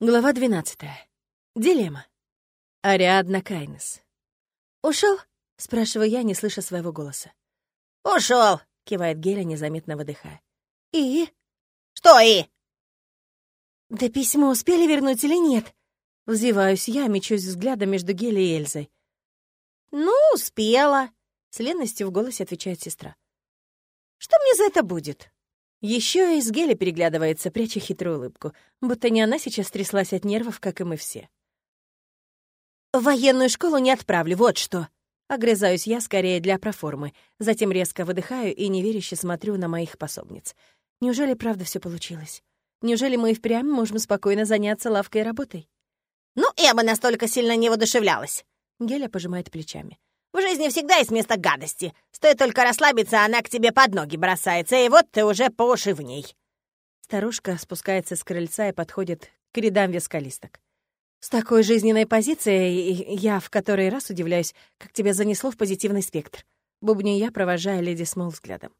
Глава 12. Дилемма. Ариадна Кайнес. Ушел? спрашиваю я, не слыша своего голоса. Ушел, кивает Геля, незаметно выдыхая. «И?» «Что «и»?» «Да письмо успели вернуть или нет?» Взвиваюсь я, мечусь взглядом между Гелей и Эльзой. «Ну, успела», — с ленностью в голосе отвечает сестра. «Что мне за это будет?» Еще и с Гели переглядывается, пряча хитрую улыбку, будто не она сейчас тряслась от нервов, как и мы все. «В военную школу не отправлю, вот что!» Огрызаюсь я скорее для проформы, затем резко выдыхаю и неверяще смотрю на моих пособниц. Неужели правда все получилось? Неужели мы и впрямь можем спокойно заняться лавкой и работой? «Ну, я бы настолько сильно не воодушевлялась!» Геля пожимает плечами. В жизни всегда есть место гадости. Стоит только расслабиться, она к тебе под ноги бросается, и вот ты уже по уши в ней». Старушка спускается с крыльца и подходит к рядам вескалисток. «С такой жизненной позицией я в который раз удивляюсь, как тебя занесло в позитивный спектр». Бубню я, провожая леди Смол взглядом.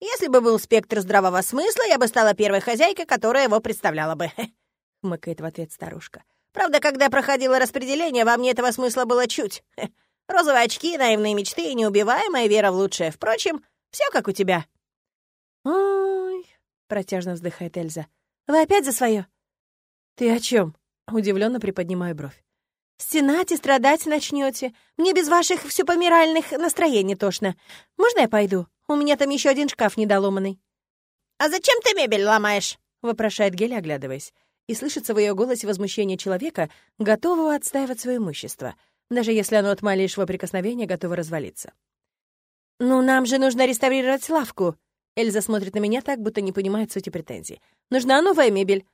«Если бы был спектр здравого смысла, я бы стала первой хозяйкой, которая его представляла бы», — хмыкает в ответ старушка. «Правда, когда проходило распределение, во мне этого смысла было чуть. Розовые очки, наивные мечты и неубиваемая вера в лучшее. Впрочем, все как у тебя». «Ой», — протяжно вздыхает Эльза. «Вы опять за свое? «Ты о чем? удивленно приподнимаю бровь. «Стенать и страдать начнете. Мне без ваших всепомиральных настроений тошно. Можно я пойду? У меня там еще один шкаф недоломанный». «А зачем ты мебель ломаешь?» — вопрошает Геля, оглядываясь. И слышится в ее голосе возмущение человека, готового отстаивать свое имущество — даже если оно от малейшего прикосновения готово развалиться. «Ну, нам же нужно реставрировать лавку!» Эльза смотрит на меня так, будто не понимает сути претензий. «Нужна новая мебель.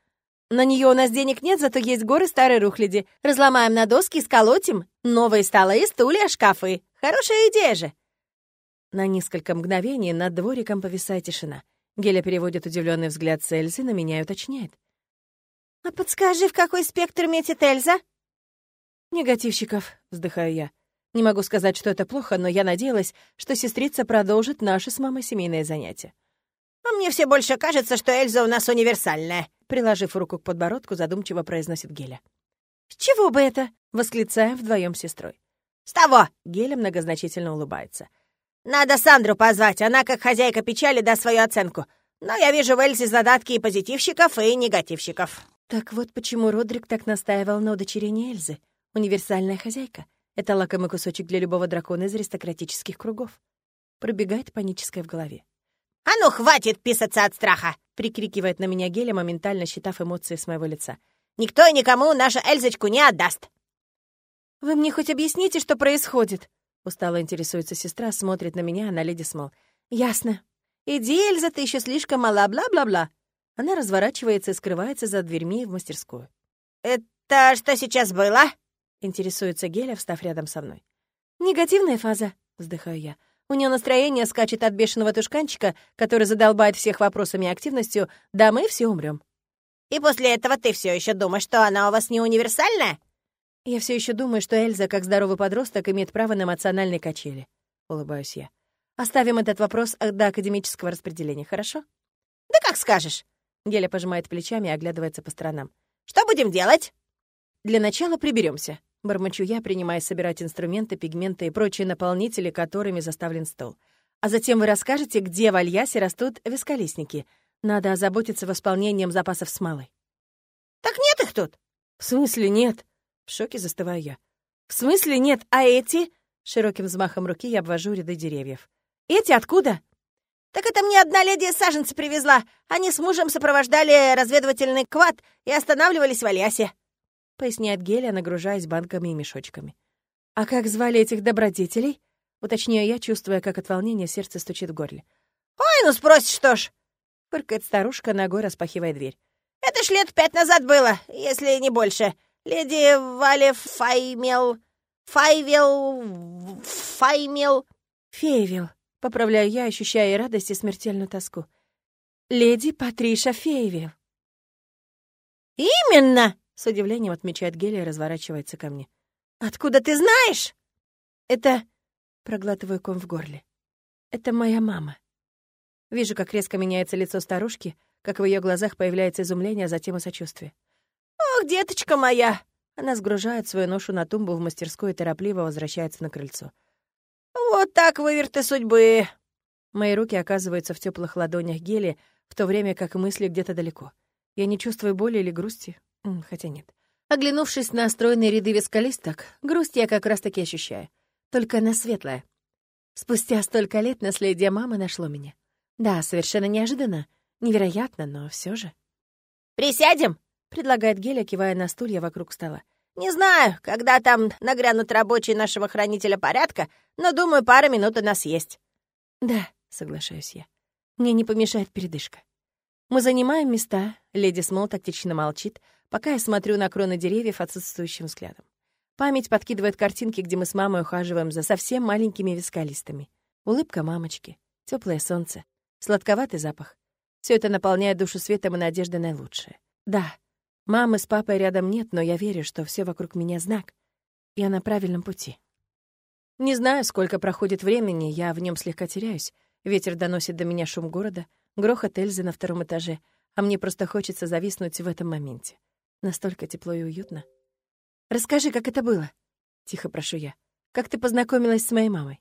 На нее у нас денег нет, зато есть горы старой рухляди. Разломаем на доски, сколотим. Новые столы, стулья, шкафы. Хорошая идея же!» На несколько мгновений над двориком повисает тишина. Геля переводит удивленный взгляд с Эльзы на меня и уточняет. «А подскажи, в какой спектр метит Эльза?» «Негативщиков», — вздыхаю я. Не могу сказать, что это плохо, но я надеялась, что сестрица продолжит наше с мамой семейное занятие. «А мне все больше кажется, что Эльза у нас универсальная», — приложив руку к подбородку, задумчиво произносит Геля. «С чего бы это?» — восклицаем вдвоем с сестрой. «С того!» — Геля многозначительно улыбается. «Надо Сандру позвать, она, как хозяйка печали, даст свою оценку. Но я вижу в Эльзе задатки и позитивщиков, и негативщиков». Так вот почему Родрик так настаивал на удочерении Эльзы. Универсальная хозяйка. Это лакомый кусочек для любого дракона из аристократических кругов. Пробегает паническое в голове. «А ну, хватит писаться от страха!» — прикрикивает на меня Геля, моментально считав эмоции с моего лица. «Никто и никому нашу Эльзочку не отдаст!» «Вы мне хоть объясните, что происходит?» Устало интересуется сестра, смотрит на меня, на леди Смол. «Ясно. Иди, Эльза, ты еще слишком мала, бла-бла-бла». Она разворачивается и скрывается за дверьми в мастерскую. «Это что сейчас было?» — интересуется Геля, встав рядом со мной. «Негативная фаза», — вздыхаю я. У нее настроение скачет от бешеного тушканчика, который задолбает всех вопросами и активностью, да мы все умрем. «И после этого ты все еще думаешь, что она у вас не универсальная?» «Я все еще думаю, что Эльза, как здоровый подросток, имеет право на эмоциональные качели», — улыбаюсь я. «Оставим этот вопрос до академического распределения, хорошо?» «Да как скажешь!» Геля пожимает плечами и оглядывается по сторонам. «Что будем делать?» «Для начала приберемся. Бормочу я, принимая собирать инструменты, пигменты и прочие наполнители, которыми заставлен стол. А затем вы расскажете, где в Альясе растут вискалистники. Надо озаботиться восполнением запасов смолы. «Так нет их тут!» «В смысле нет?» В шоке застываю я. «В смысле нет? А эти?» Широким взмахом руки я обвожу ряды деревьев. «Эти откуда?» «Так это мне одна леди саженцы привезла. Они с мужем сопровождали разведывательный квад и останавливались в Альясе» поясняет Геля, нагружаясь банками и мешочками. «А как звали этих добродетелей?» Уточняю я, чувствуя, как от волнения сердце стучит в горле. «Ой, ну спросишь, что ж!» Фыркает старушка, ногой распахивая дверь. «Это ж лет пять назад было, если не больше. Леди Вале Файмел... Файвел... Файмел...» «Фейвел», — поправляю я, ощущая и радость, и смертельную тоску. «Леди Патриша Фейвел». «Именно!» С удивлением отмечает Гелия и разворачивается ко мне. «Откуда ты знаешь?» «Это...» — проглатываю ком в горле. «Это моя мама». Вижу, как резко меняется лицо старушки, как в ее глазах появляется изумление, а затем и сочувствие. «Ох, деточка моя!» Она сгружает свою ношу на тумбу в мастерской и торопливо возвращается на крыльцо. «Вот так выверты судьбы!» Мои руки оказываются в теплых ладонях Гели, в то время как мысли где-то далеко. Я не чувствую боли или грусти, хотя нет. Оглянувшись на стройные ряды вискалисток, грусть я как раз-таки ощущаю. Только она светлая. Спустя столько лет наследие мамы нашло меня. Да, совершенно неожиданно, невероятно, но все же. «Присядем?» — предлагает Геля, кивая на стулья вокруг стола. «Не знаю, когда там нагрянут рабочие нашего хранителя порядка, но, думаю, пара минут у нас есть». «Да», — соглашаюсь я. «Мне не помешает передышка». Мы занимаем места, леди Смол тактично молчит, пока я смотрю на кроны деревьев отсутствующим взглядом. Память подкидывает картинки, где мы с мамой ухаживаем за совсем маленькими вискалистами. Улыбка мамочки, теплое солнце, сладковатый запах. Все это наполняет душу светом и надеждой на лучшее. Да, Мамы с папой рядом нет, но я верю, что все вокруг меня знак. Я на правильном пути. Не знаю, сколько проходит времени, я в нем слегка теряюсь. Ветер доносит до меня шум города, грохот Эльзы на втором этаже, а мне просто хочется зависнуть в этом моменте. Настолько тепло и уютно. «Расскажи, как это было?» — тихо прошу я. «Как ты познакомилась с моей мамой?»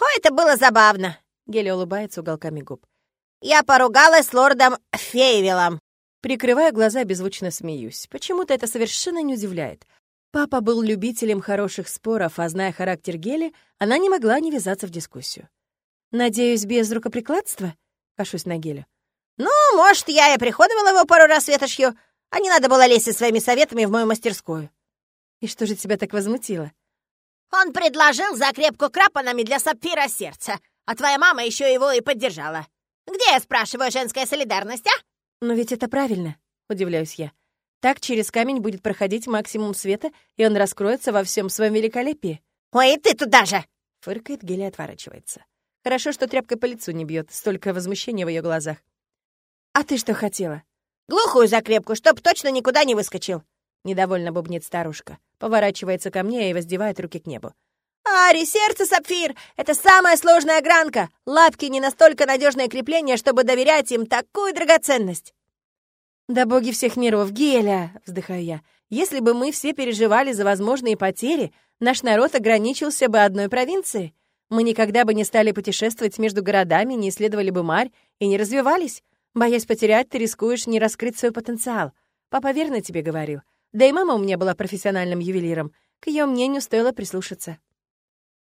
«О, это было забавно!» — Геля улыбается уголками губ. «Я поругалась с лордом Фейвилом. Прикрывая глаза, беззвучно смеюсь. Почему-то это совершенно не удивляет. Папа был любителем хороших споров, а зная характер Гели, она не могла не ввязаться в дискуссию. «Надеюсь, без рукоприкладства?» — кашусь на Гелю. «Ну, может, я и приходовала его пару раз ветошью, а не надо было лезть со своими советами в мою мастерскую». «И что же тебя так возмутило?» «Он предложил закрепку крапанами для сапфира сердца, а твоя мама еще его и поддержала. Где, я спрашиваю, женская солидарность, а?» «Но ведь это правильно», — удивляюсь я. «Так через камень будет проходить максимум света, и он раскроется во всем своем великолепии». «Ой, и ты туда же!» — фыркает, Геля отворачивается. Хорошо, что тряпкой по лицу не бьет, столько возмущения в ее глазах. «А ты что хотела?» «Глухую закрепку, чтоб точно никуда не выскочил!» Недовольно бубнит старушка, поворачивается ко мне и воздевает руки к небу. «Ари, сердце сапфир — это самая сложная гранка. Лапки не настолько надежное крепление, чтобы доверять им такую драгоценность». «Да боги всех миров, Геля!» — вздыхаю я. «Если бы мы все переживали за возможные потери, наш народ ограничился бы одной провинцией. Мы никогда бы не стали путешествовать между городами, не исследовали бы марь и не развивались. Боясь потерять, ты рискуешь не раскрыть свой потенциал. Папа верно тебе говорил. Да и мама у меня была профессиональным ювелиром. К ее мнению стоило прислушаться».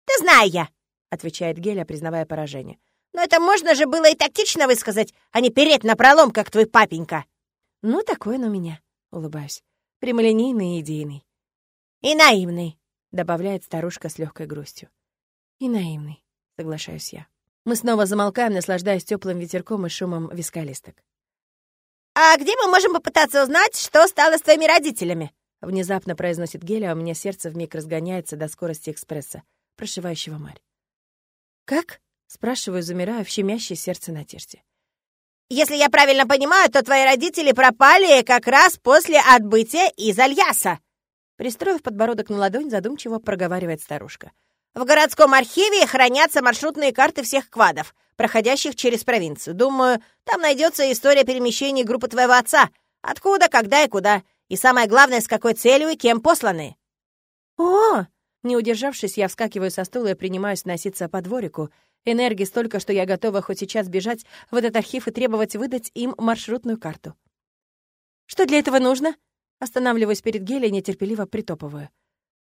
«Да знаю я», — отвечает Геля, признавая поражение. «Но это можно же было и тактично высказать, а не переть на пролом, как твой папенька». «Ну, такой он у меня», — улыбаюсь. «Прямолинейный и идейный». «И наивный», — добавляет старушка с легкой грустью. «И наивный», — соглашаюсь я. Мы снова замолкаем, наслаждаясь теплым ветерком и шумом вискалисток. «А где мы можем попытаться узнать, что стало с твоими родителями?» Внезапно произносит Геля, а у меня сердце вмиг разгоняется до скорости экспресса прошивающего марь. «Как?» — спрашиваю, замирая в щемящей сердце надежде. «Если я правильно понимаю, то твои родители пропали как раз после отбытия из Альяса!» Пристроив подбородок на ладонь, задумчиво проговаривает старушка. «В городском архиве хранятся маршрутные карты всех квадов, проходящих через провинцию. Думаю, там найдется история перемещений группы твоего отца. Откуда, когда и куда. И самое главное, с какой целью и кем посланы». «О!» Не удержавшись, я вскакиваю со стула и принимаюсь носиться по дворику. Энергии столько, что я готова хоть сейчас бежать в этот архив и требовать выдать им маршрутную карту. «Что для этого нужно?» Останавливаюсь перед Гелей, нетерпеливо притопываю.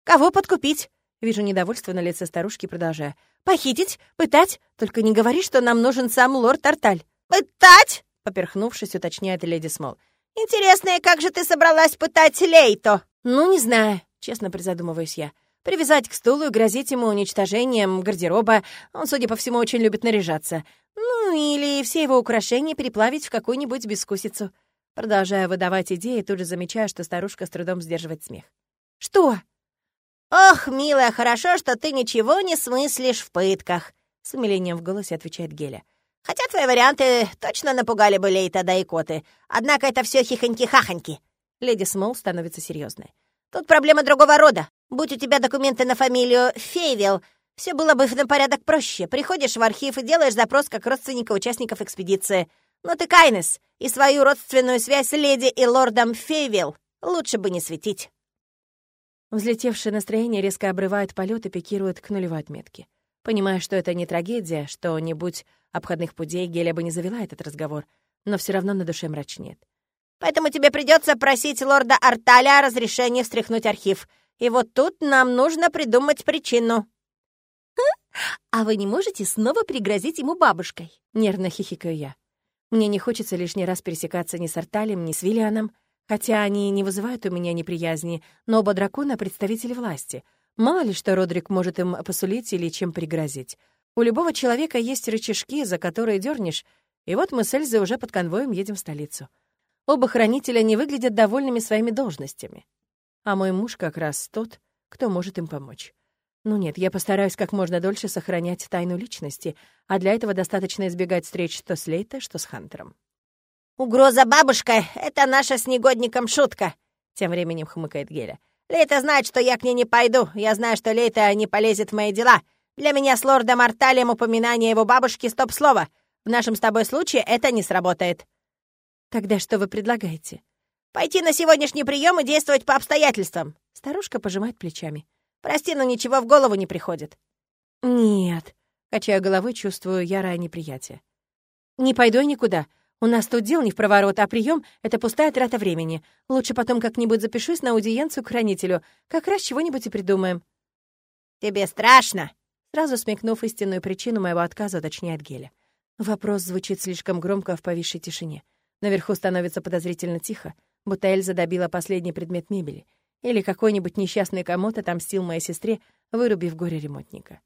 «Кого подкупить?» Вижу недовольство на лице старушки, продолжая. «Похитить? Пытать? Только не говори, что нам нужен сам лорд Тарталь». «Пытать?» — поперхнувшись, уточняет леди Смол. «Интересно, как же ты собралась пытать Лейто?» «Ну, не знаю», — честно призадумываюсь я. Привязать к стулу и грозить ему уничтожением гардероба. Он, судя по всему, очень любит наряжаться. Ну, или все его украшения переплавить в какую-нибудь бескусицу. Продолжая выдавать идеи, тут же замечаю, что старушка с трудом сдерживает смех. «Что?» «Ох, милая, хорошо, что ты ничего не смыслишь в пытках», — с умилением в голосе отвечает Геля. «Хотя твои варианты точно напугали бы Лейта да и Коты. Однако это все хихоньки-хахоньки». Леди Смол становится серьезной. «Тут проблема другого рода. Будь у тебя документы на фамилию Фейвел, все было бы на порядок проще. Приходишь в архив и делаешь запрос как родственника участников экспедиции. Но ты Кайнес, и свою родственную связь с леди и лордом Фейвел Лучше бы не светить». Взлетевшее настроение резко обрывает полет и пикирует к нулевой отметке. Понимая, что это не трагедия, что не будь обходных путей, Геля бы не завела этот разговор, но все равно на душе мрачнеет. «Поэтому тебе придется просить лорда Арталя разрешения встряхнуть архив. И вот тут нам нужно придумать причину». «А вы не можете снова пригрозить ему бабушкой?» — нервно хихикаю я. Мне не хочется лишний раз пересекаться ни с Арталем, ни с Виллианом, хотя они не вызывают у меня неприязни, но оба дракона — представители власти — Мало ли что Родрик может им посулить или чем пригрозить. У любого человека есть рычажки, за которые дернешь, и вот мы с Эльзой уже под конвоем едем в столицу. Оба хранителя не выглядят довольными своими должностями. А мой муж как раз тот, кто может им помочь. Ну нет, я постараюсь как можно дольше сохранять тайну личности, а для этого достаточно избегать встреч что с Лейто, что с Хантером. «Угроза бабушка — это наша с негодником шутка», — тем временем хмыкает Геля. Лейта знает, что я к ней не пойду. Я знаю, что Лейта не полезет в мои дела. Для меня с лордом Арталием упоминание его бабушки — стоп-слово. В нашем с тобой случае это не сработает». «Тогда что вы предлагаете?» «Пойти на сегодняшний прием и действовать по обстоятельствам». Старушка пожимает плечами. «Прости, но ничего в голову не приходит». «Нет», — качая головой, чувствую ярое неприятие. «Не пойду я никуда. У нас тут дел не в проворот, а прием — это пустая трата времени. Лучше потом как-нибудь запишусь на аудиенцию к хранителю. Как раз чего-нибудь и придумаем». «Тебе страшно?» Сразу смекнув истинную причину моего отказа, уточняет Геля. Вопрос звучит слишком громко в повисшей тишине. Наверху становится подозрительно тихо, будто Эльза добила последний предмет мебели. Или какой-нибудь несчастный комод отомстил моей сестре, вырубив горе ремонтника.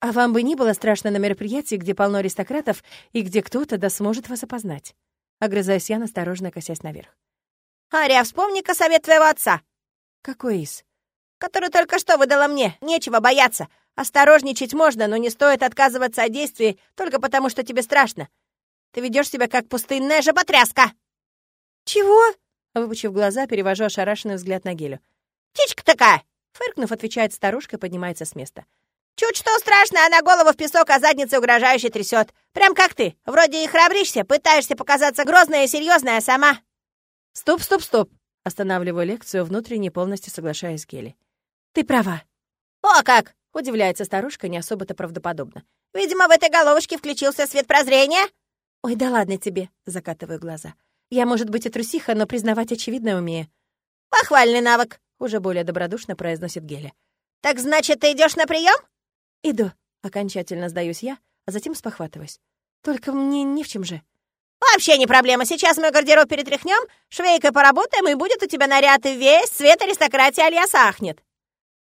А вам бы не было страшно на мероприятии, где полно аристократов и где кто-то да сможет вас опознать?» Огрызаюсь я, осторожно косясь наверх. «Ария, вспомни-ка совет твоего отца!» «Какой из?» «Который только что выдала мне. Нечего бояться. Осторожничать можно, но не стоит отказываться от действий только потому, что тебе страшно. Ты ведешь себя как пустынная жаботряска!» «Чего?» Выпучив глаза, перевожу ошарашенный взгляд на Гелю. «Птичка такая!» Фыркнув, отвечает старушка и поднимается с места. Чуть что страшно, она голову в песок, а задницу угрожающе трясет. Прям как ты. Вроде и храбришься, пытаешься показаться грозная и серьезная, а сама... Стоп, стоп, стоп. Останавливаю лекцию, внутренне полностью соглашаясь с Гели. Ты права. О, как! Удивляется старушка, не особо-то правдоподобно. Видимо, в этой головушке включился свет прозрения. Ой, да ладно тебе, закатываю глаза. Я, может быть, и трусиха, но признавать очевидное умею. Похвальный навык, уже более добродушно произносит Геля. Так значит, ты идешь на прием? «Иду», — окончательно сдаюсь я, а затем спохватываюсь. «Только мне не в чем же». «Вообще не проблема. Сейчас мы гардероб перетряхнем, швейкой поработаем, и будет у тебя наряд, и весь цвет аристократии Альяс ахнет».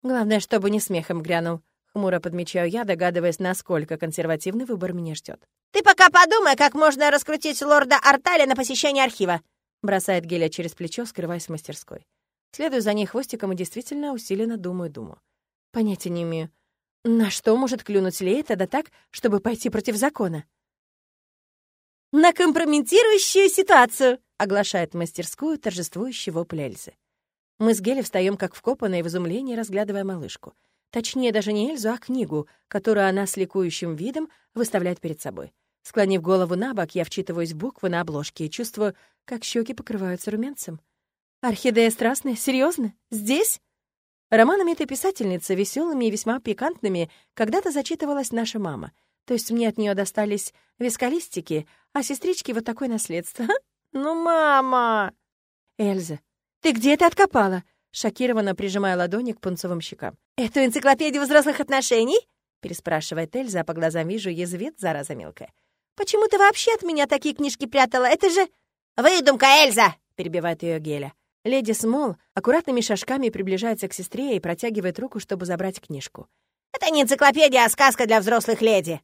Главное, чтобы не смехом грянул. Хмуро подмечаю я, догадываясь, насколько консервативный выбор меня ждет. «Ты пока подумай, как можно раскрутить лорда Арталя на посещение архива», бросает Геля через плечо, скрываясь в мастерской. Следую за ней хвостиком и действительно усиленно думаю-думаю. Понятия не имею, на что может клюнуть Лейта, да так, чтобы пойти против закона? «На компрометирующую ситуацию!» — оглашает мастерскую торжествующий вопль Эльзы. Мы с Гелли встаем как вкопанные в изумлении, разглядывая малышку. Точнее, даже не Эльзу, а книгу, которую она с ликующим видом выставляет перед собой. Склонив голову на бок, я вчитываюсь в буквы на обложке и чувствую, как щеки покрываются румянцем. «Орхидея страстная? Серьезно? Здесь?» Романами этой писательницы, веселыми и весьма пикантными, когда-то зачитывалась наша мама. То есть мне от нее достались вискалистики, а сестричке вот такое наследство. «Ну, мама!» «Эльза, ты где это откопала?» Шокированно прижимая ладони к пунцовым щекам. «Эту энциклопедию взрослых отношений?» переспрашивает Эльза, а по глазам вижу, язвит, зараза мелкая. «Почему ты вообще от меня такие книжки прятала? Это же...» «Выдумка, Эльза!» — перебивает ее Геля. Леди Смол аккуратными шажками приближается к сестре и протягивает руку, чтобы забрать книжку. «Это не энциклопедия, а сказка для взрослых леди».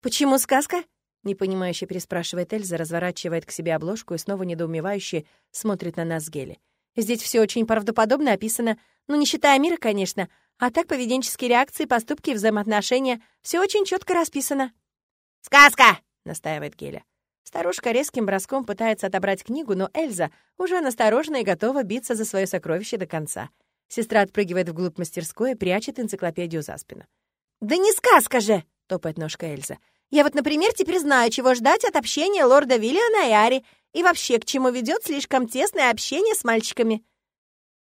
«Почему сказка?» — непонимающе переспрашивает Эльза, разворачивает к себе обложку и снова недоумевающе смотрит на нас с Гели. Здесь все очень правдоподобно описано, ну, не считая мира, конечно, а так поведенческие реакции, поступки и взаимоотношения — все очень четко расписано. «Сказка!» — настаивает Геля. Старушка резким броском пытается отобрать книгу, но Эльза уже насторожена и готова биться за свое сокровище до конца. Сестра отпрыгивает вглубь мастерской и прячет энциклопедию за спину. «Да не сказка же!» — топает ножка Эльза. Я вот, например, теперь знаю, чего ждать от общения лорда Виллиана и Ари, и вообще, к чему ведет слишком тесное общение с мальчиками».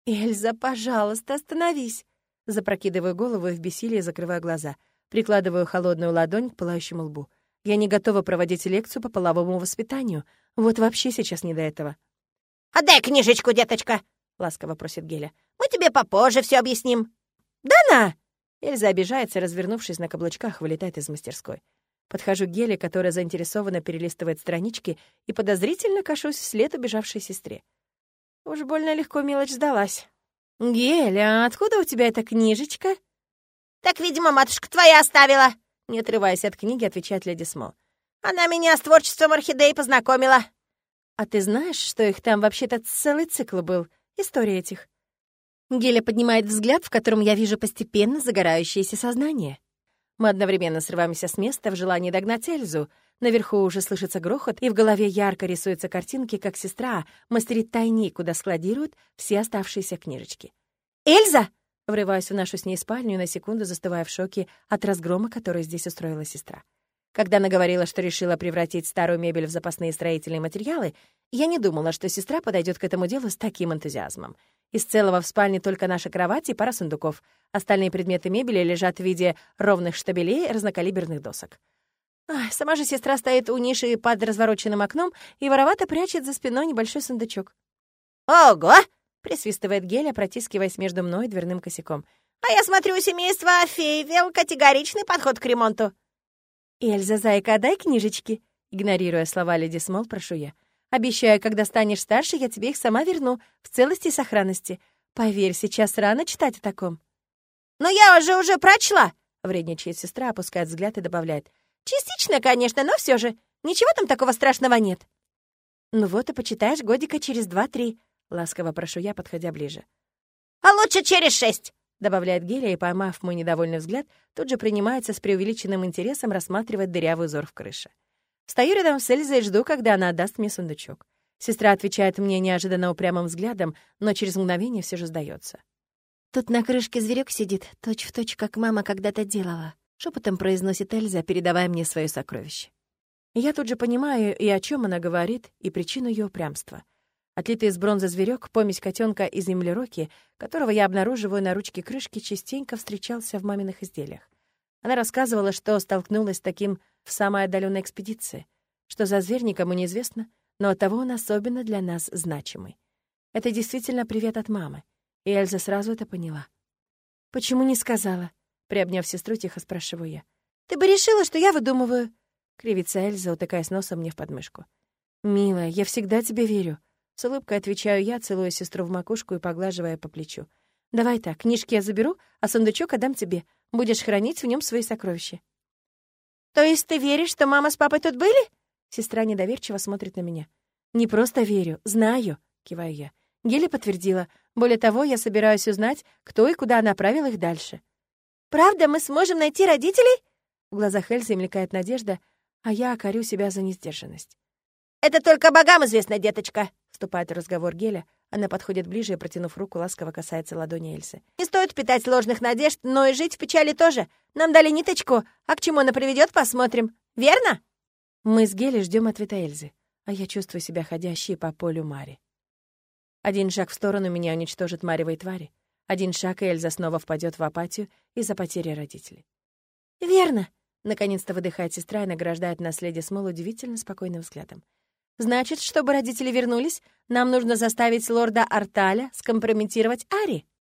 «Эльза, пожалуйста, остановись!» Запрокидываю голову и в бессилии закрываю глаза. Прикладываю холодную ладонь к пылающему лбу. Я не готова проводить лекцию по половому воспитанию. Вот вообще сейчас не до этого. «Отдай книжечку, деточка!» — ласково просит Геля. «Мы тебе попозже все объясним». «Да на!» Эльза обижается, развернувшись на каблучках, вылетает из мастерской. Подхожу к Геле, которая заинтересованно перелистывает странички, и подозрительно кашусь вслед убежавшей сестре. Уж больно легко мелочь сдалась. «Геля, откуда у тебя эта книжечка?» «Так, видимо, матушка твоя оставила!» Не отрываясь от книги, отвечает леди Смол. «Она меня с творчеством орхидей познакомила!» «А ты знаешь, что их там вообще-то целый цикл был? История этих?» Геля поднимает взгляд, в котором я вижу постепенно загорающееся сознание. Мы одновременно срываемся с места в желании догнать Эльзу. Наверху уже слышится грохот, и в голове ярко рисуются картинки, как сестра мастерит тайник, куда складируют все оставшиеся книжечки. «Эльза!» Врываюсь в нашу с ней спальню на секунду застывая в шоке от разгрома, который здесь устроила сестра. Когда она говорила, что решила превратить старую мебель в запасные строительные материалы, я не думала, что сестра подойдет к этому делу с таким энтузиазмом. Из целого в спальне только наша кровать и пара сундуков. Остальные предметы мебели лежат в виде ровных штабелей разнокалиберных досок. Ах, сама же сестра стоит у ниши под развороченным окном и воровато прячет за спиной небольшой сундучок. «Ого!» — присвистывает Геля, протискиваясь между мной и дверным косяком. «А я смотрю, у семейства Фейвел категоричный подход к ремонту». «Эльза, зайка, дай книжечки!» Игнорируя слова леди Смол, прошу я. Обещаю, когда станешь старше, я тебе их сама верну, в целости и сохранности. Поверь, сейчас рано читать о таком». «Но я уже уже прочла!» — вредничает сестра, опускает взгляд и добавляет. «Частично, конечно, но все же. Ничего там такого страшного нет». «Ну вот и почитаешь годика через два-три», — ласково прошу я, подходя ближе. «А лучше через шесть!» — добавляет Геля и, поймав мой недовольный взгляд, тут же принимается с преувеличенным интересом рассматривать дырявый узор в крыше. Стою рядом с Эльзой и жду, когда она отдаст мне сундучок. Сестра отвечает мне неожиданно упрямым взглядом, но через мгновение все же сдается. «Тут на крышке зверек сидит, точь-в-точь, точь, как мама когда-то делала», — шепотом произносит Эльза, передавая мне свое сокровище. Я тут же понимаю и о чем она говорит, и причину ее упрямства. Отлитый из бронзы зверек, помесь котенка из землероки, которого я обнаруживаю на ручке крышки, частенько встречался в маминых изделиях. Она рассказывала, что столкнулась с таким в самой отдаленной экспедиции. Что за зверь, никому неизвестно, но оттого он особенно для нас значимый. Это действительно привет от мамы. И Эльза сразу это поняла. «Почему не сказала?» Приобняв сестру, тихо спрашиваю я. «Ты бы решила, что я выдумываю?» Кривится Эльза, утыкаясь носом мне в подмышку. «Милая, я всегда тебе верю». С улыбкой отвечаю я, целуя сестру в макушку и поглаживая по плечу. «Давай так, книжки я заберу, а сундучок отдам тебе. Будешь хранить в нем свои сокровища». «То есть ты веришь, что мама с папой тут были?» Сестра недоверчиво смотрит на меня. «Не просто верю, знаю», — киваю я. Гели подтвердила. Более того, я собираюсь узнать, кто и куда направил их дальше. «Правда, мы сможем найти родителей?» В глазах Эльзы мелькает надежда, а я корю себя за несдержанность. «Это только богам известно, деточка», — вступает в разговор Геля. Она подходит ближе и, протянув руку, ласково касается ладони Эльсы. «Не стоит питать ложных надежд, но и жить в печали тоже. Нам дали ниточку, а к чему она приведет, посмотрим. Верно?» Мы с Гелей ждем ответа Эльзы, а я чувствую себя ходящей по полю Мари. Один шаг в сторону меня уничтожит Маревой твари. Один шаг, и Эльза снова впадет в апатию из-за потери родителей. «Верно!» — наконец-то выдыхает сестра и награждает наследие Смол удивительно спокойным взглядом. Значит, чтобы родители вернулись, нам нужно заставить лорда Арталя скомпрометировать Ари.